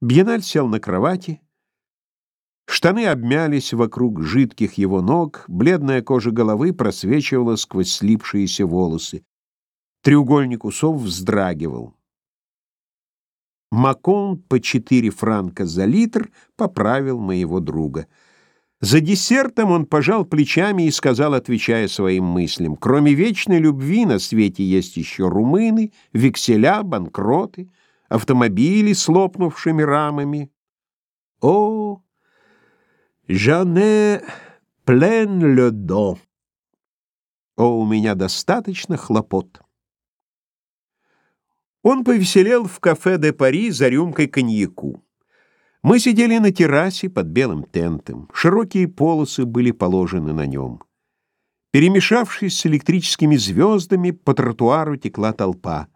Бьеналь сел на кровати, штаны обмялись вокруг жидких его ног, бледная кожа головы просвечивала сквозь слипшиеся волосы. Треугольник усов вздрагивал. Макон по четыре франка за литр поправил моего друга. За десертом он пожал плечами и сказал, отвечая своим мыслям, «Кроме вечной любви на свете есть еще румыны, векселя, банкроты, автомобили с лопнувшими рамами. О, «J'en плен dos». О, у меня достаточно хлопот. Он повеселел в кафе де Пари за рюмкой коньяку. Мы сидели на террасе под белым тентом. Широкие полосы были положены на нем. Перемешавшись с электрическими звездами, по тротуару текла толпа.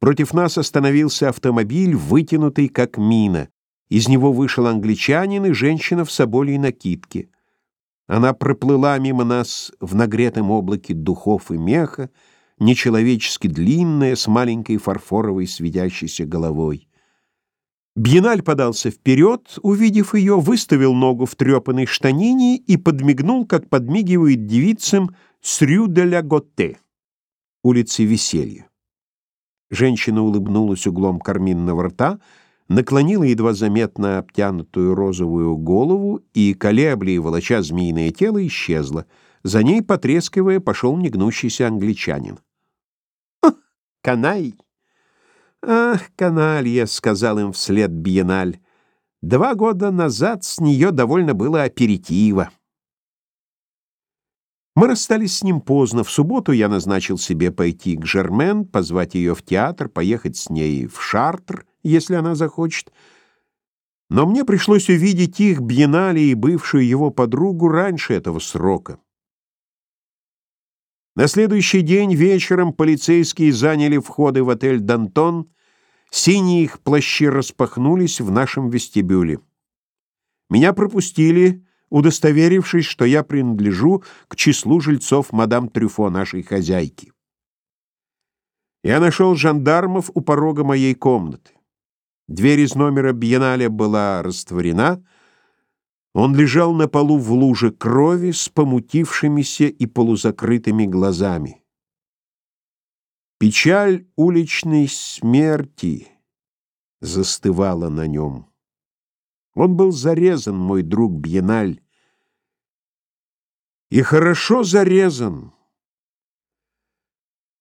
Против нас остановился автомобиль, вытянутый как мина. Из него вышел англичанин и женщина в соболей накидке. Она проплыла мимо нас в нагретом облаке духов и меха, нечеловечески длинная, с маленькой фарфоровой светящейся головой. Бьеналь подался вперед, увидев ее, выставил ногу в трепанной штанине и подмигнул, как подмигивает девицам с Рю де ля Готте, улицы Веселья. Женщина улыбнулась углом карминного рта, наклонила едва заметно обтянутую розовую голову, и колебли, волоча змеиное тело, исчезла. За ней, потрескивая, пошел негнущийся англичанин. Канай. Ах, каналья, сказал им вслед Биеналь. Два года назад с нее довольно было аперитива. Мы расстались с ним поздно. В субботу я назначил себе пойти к Жермен, позвать ее в театр, поехать с ней в Шартр, если она захочет. Но мне пришлось увидеть их, Бьенале и бывшую его подругу, раньше этого срока. На следующий день вечером полицейские заняли входы в отель «Дантон», синие их плащи распахнулись в нашем вестибюле. Меня пропустили, удостоверившись, что я принадлежу к числу жильцов мадам Трюфо, нашей хозяйки. Я нашел жандармов у порога моей комнаты. Дверь из номера Бьенале была растворена — он лежал на полу в луже крови с помутившимися и полузакрытыми глазами. Печаль уличной смерти застывала на нем. Он был зарезан, мой друг Бьеналь. И хорошо зарезан.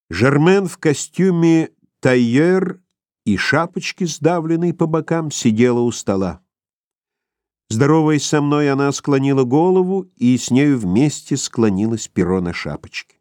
Жермен в костюме тайер и шапочке, сдавленной по бокам, сидела у стола. Здороваясь со мной, она склонила голову, и с нею вместе склонилась перо на шапочке.